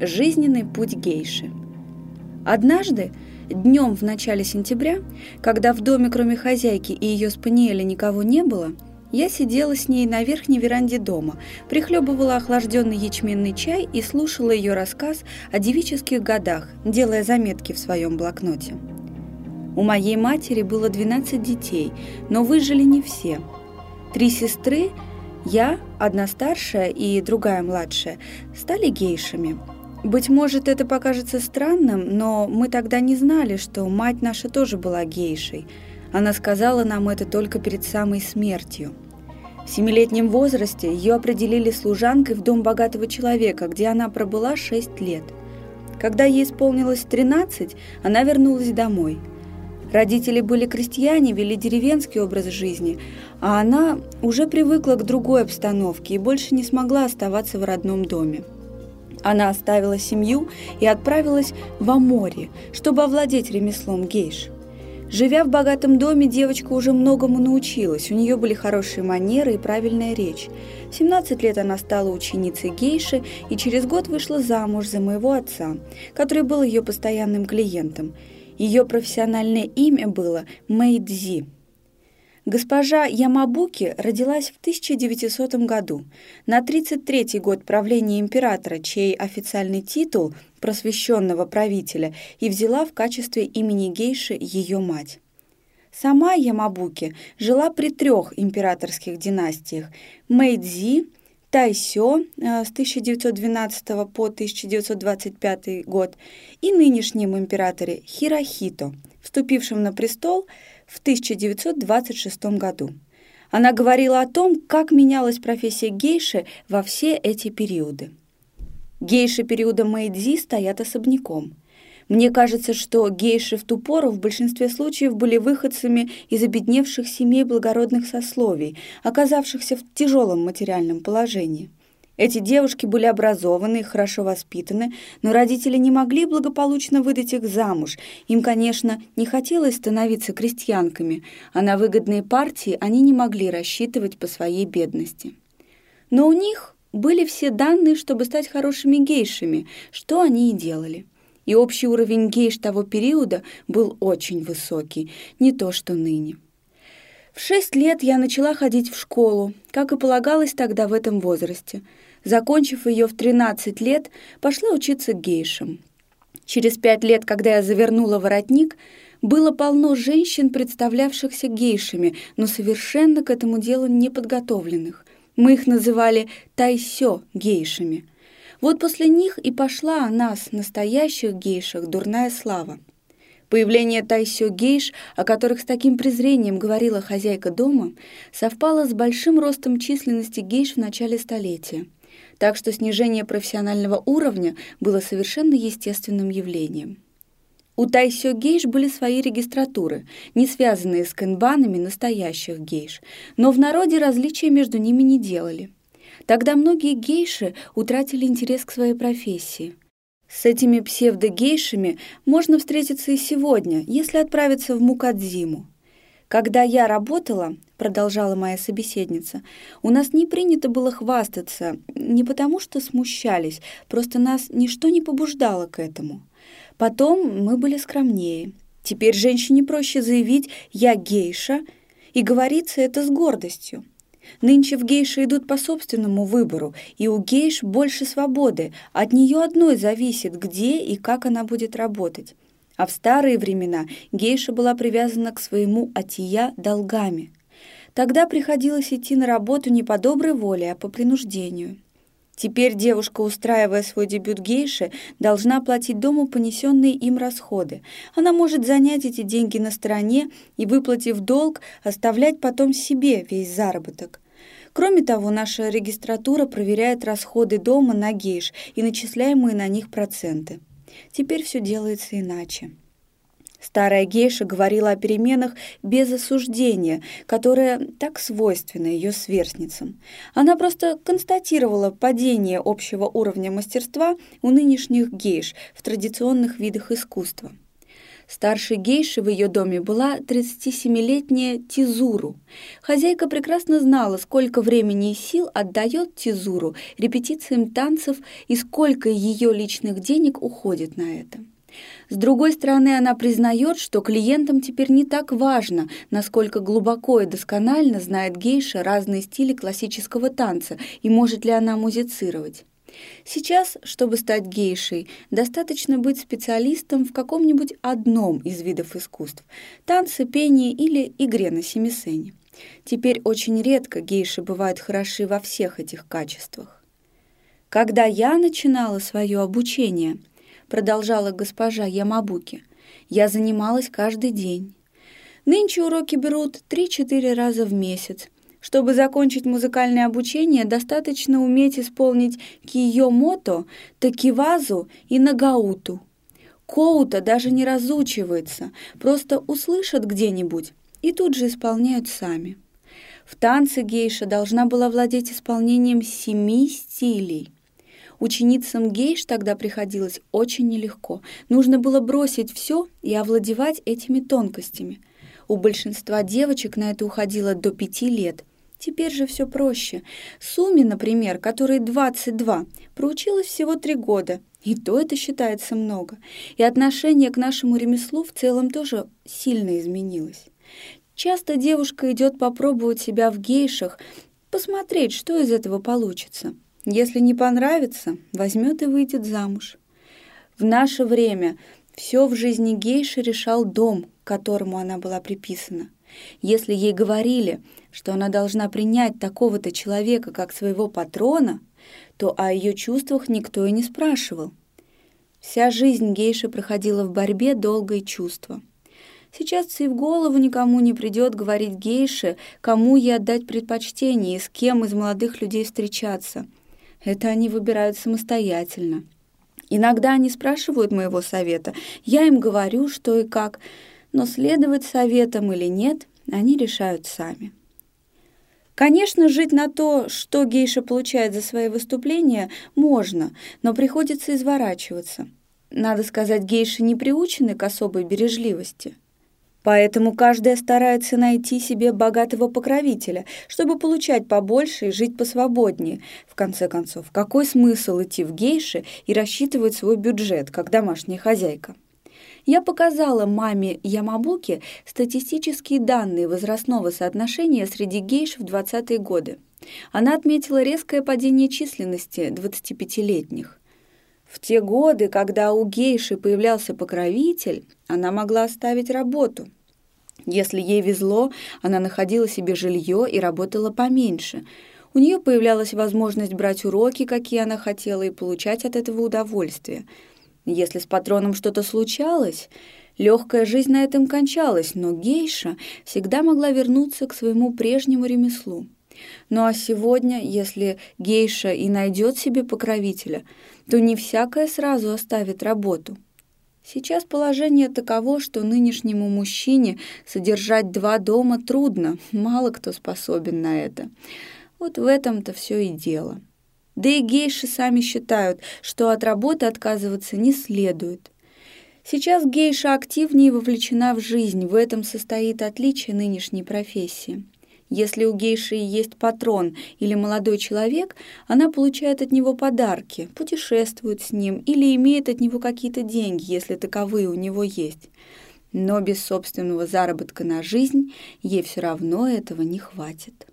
Жизненный путь гейши. Однажды, днем в начале сентября, когда в доме кроме хозяйки и ее спаниеля никого не было, я сидела с ней на верхней веранде дома, прихлебывала охлажденный ячменный чай и слушала ее рассказ о девических годах, делая заметки в своем блокноте. У моей матери было 12 детей, но выжили не все. Три сестры, я, одна старшая и другая младшая, стали гейшами – быть может, это покажется странным, но мы тогда не знали, что мать наша тоже была гейшей. Она сказала нам это только перед самой смертью. В семилетнем возрасте ее определили служанкой в дом богатого человека, где она пробыла шесть лет. Когда ей исполнилось 13, она вернулась домой. Родители были крестьяне, вели деревенский образ жизни, а она уже привыкла к другой обстановке и больше не смогла оставаться в родном доме. Она оставила семью и отправилась в Аморе, чтобы овладеть ремеслом гейш. Живя в богатом доме, девочка уже многому научилась. У нее были хорошие манеры и правильная речь. В 17 лет она стала ученицей гейши и через год вышла замуж за моего отца, который был ее постоянным клиентом. Ее профессиональное имя было Мэйдзи. Госпожа Ямабуки родилась в 1900 году, на 33-й год правления императора, чей официальный титул просвещенного правителя и взяла в качестве имени гейши ее мать. Сама Ямабуки жила при трех императорских династиях – Мэйдзи, Тайсё э, с 1912 по 1925 год и нынешнем императоре Хирохито, вступившем на престол – в 1926 году. Она говорила о том, как менялась профессия гейши во все эти периоды. Гейши периода Мэйдзи стоят особняком. Мне кажется, что гейши в ту пору в большинстве случаев были выходцами из обедневших семей благородных сословий, оказавшихся в тяжелом материальном положении. Эти девушки были образованы хорошо воспитаны, но родители не могли благополучно выдать их замуж. Им, конечно, не хотелось становиться крестьянками, а на выгодные партии они не могли рассчитывать по своей бедности. Но у них были все данные, чтобы стать хорошими гейшами, что они и делали. И общий уровень гейш того периода был очень высокий, не то что ныне. В шесть лет я начала ходить в школу, как и полагалось тогда в этом возрасте – Закончив ее в 13 лет, пошла учиться гейшам. Через пять лет, когда я завернула воротник, было полно женщин, представлявшихся гейшами, но совершенно к этому делу не подготовленных. Мы их называли тайсё гейшами. Вот после них и пошла о нас, настоящих гейшах, дурная слава. Появление тайсё гейш, о которых с таким презрением говорила хозяйка дома, совпало с большим ростом численности гейш в начале столетия так что снижение профессионального уровня было совершенно естественным явлением. У тайсё гейш были свои регистратуры, не связанные с кэнбанами настоящих гейш, но в народе различия между ними не делали. Тогда многие гейши утратили интерес к своей профессии. С этими псевдогейшами можно встретиться и сегодня, если отправиться в Мукадзиму. Когда я работала, продолжала моя собеседница, у нас не принято было хвастаться, не потому что смущались, просто нас ничто не побуждало к этому. Потом мы были скромнее. Теперь женщине проще заявить «я гейша», и говорится это с гордостью. Нынче в гейши идут по собственному выбору, и у гейш больше свободы. От нее одной зависит, где и как она будет работать. А в старые времена гейша была привязана к своему атия долгами. Тогда приходилось идти на работу не по доброй воле, а по принуждению. Теперь девушка, устраивая свой дебют гейши, должна платить дому понесенные им расходы. Она может занять эти деньги на стороне и, выплатив долг, оставлять потом себе весь заработок. Кроме того, наша регистратура проверяет расходы дома на гейш и начисляемые на них проценты. Теперь все делается иначе. Старая гейша говорила о переменах без осуждения, которое так свойственно ее сверстницам. Она просто констатировала падение общего уровня мастерства у нынешних гейш в традиционных видах искусства. Старшей гейшей в ее доме была 37-летняя Тизуру. Хозяйка прекрасно знала, сколько времени и сил отдает Тизуру репетициям танцев и сколько ее личных денег уходит на это. С другой стороны, она признает, что клиентам теперь не так важно, насколько глубоко и досконально знает гейша разные стили классического танца и может ли она музицировать. Сейчас, чтобы стать гейшей, достаточно быть специалистом в каком-нибудь одном из видов искусств – танце, пение или игре на семисене. Теперь очень редко гейши бывают хороши во всех этих качествах. Когда я начинала свое обучение, продолжала госпожа Ямабуки, я занималась каждый день. Нынче уроки берут 3-4 раза в месяц – чтобы закончить музыкальное обучение, достаточно уметь исполнить киё-мото, такивазу и нагауту. Коута даже не разучивается, просто услышат где-нибудь и тут же исполняют сами. В танце гейша должна была владеть исполнением семи стилей. Ученицам гейш тогда приходилось очень нелегко. Нужно было бросить все и овладевать этими тонкостями. У большинства девочек на это уходило до пяти лет – Теперь же все проще. Суми, например, которой 22, проучилась всего три года. И то это считается много. И отношение к нашему ремеслу в целом тоже сильно изменилось. Часто девушка идет попробовать себя в гейшах, посмотреть, что из этого получится. Если не понравится, возьмет и выйдет замуж. В наше время все в жизни гейши решал дом, к которому она была приписана. Если ей говорили, что она должна принять такого-то человека как своего патрона, то о ее чувствах никто и не спрашивал. Вся жизнь гейши проходила в борьбе долгое чувство. Сейчас и в голову никому не придет говорить гейше, кому ей отдать предпочтение и с кем из молодых людей встречаться. Это они выбирают самостоятельно. Иногда они спрашивают моего совета, я им говорю, что и как, но следовать советам или нет, они решают сами. Конечно, жить на то, что гейша получает за свои выступления, можно, но приходится изворачиваться. Надо сказать, гейши не приучены к особой бережливости. Поэтому каждая старается найти себе богатого покровителя, чтобы получать побольше и жить посвободнее. В конце концов, какой смысл идти в гейши и рассчитывать свой бюджет, как домашняя хозяйка? Я показала маме Ямабуки статистические данные возрастного соотношения среди гейш в 20-е годы. Она отметила резкое падение численности 25-летних. В те годы, когда у гейши появлялся покровитель, она могла оставить работу. Если ей везло, она находила себе жилье и работала поменьше. У нее появлялась возможность брать уроки, какие она хотела, и получать от этого удовольствие – если с патроном что-то случалось, легкая жизнь на этом кончалась, но гейша всегда могла вернуться к своему прежнему ремеслу. Ну а сегодня, если гейша и найдет себе покровителя, то не всякая сразу оставит работу. Сейчас положение таково, что нынешнему мужчине содержать два дома трудно, мало кто способен на это. Вот в этом-то все и дело. Да и гейши сами считают, что от работы отказываться не следует. Сейчас гейша активнее вовлечена в жизнь, в этом состоит отличие нынешней профессии. Если у гейши есть патрон или молодой человек, она получает от него подарки, путешествует с ним или имеет от него какие-то деньги, если таковые у него есть. Но без собственного заработка на жизнь ей все равно этого не хватит.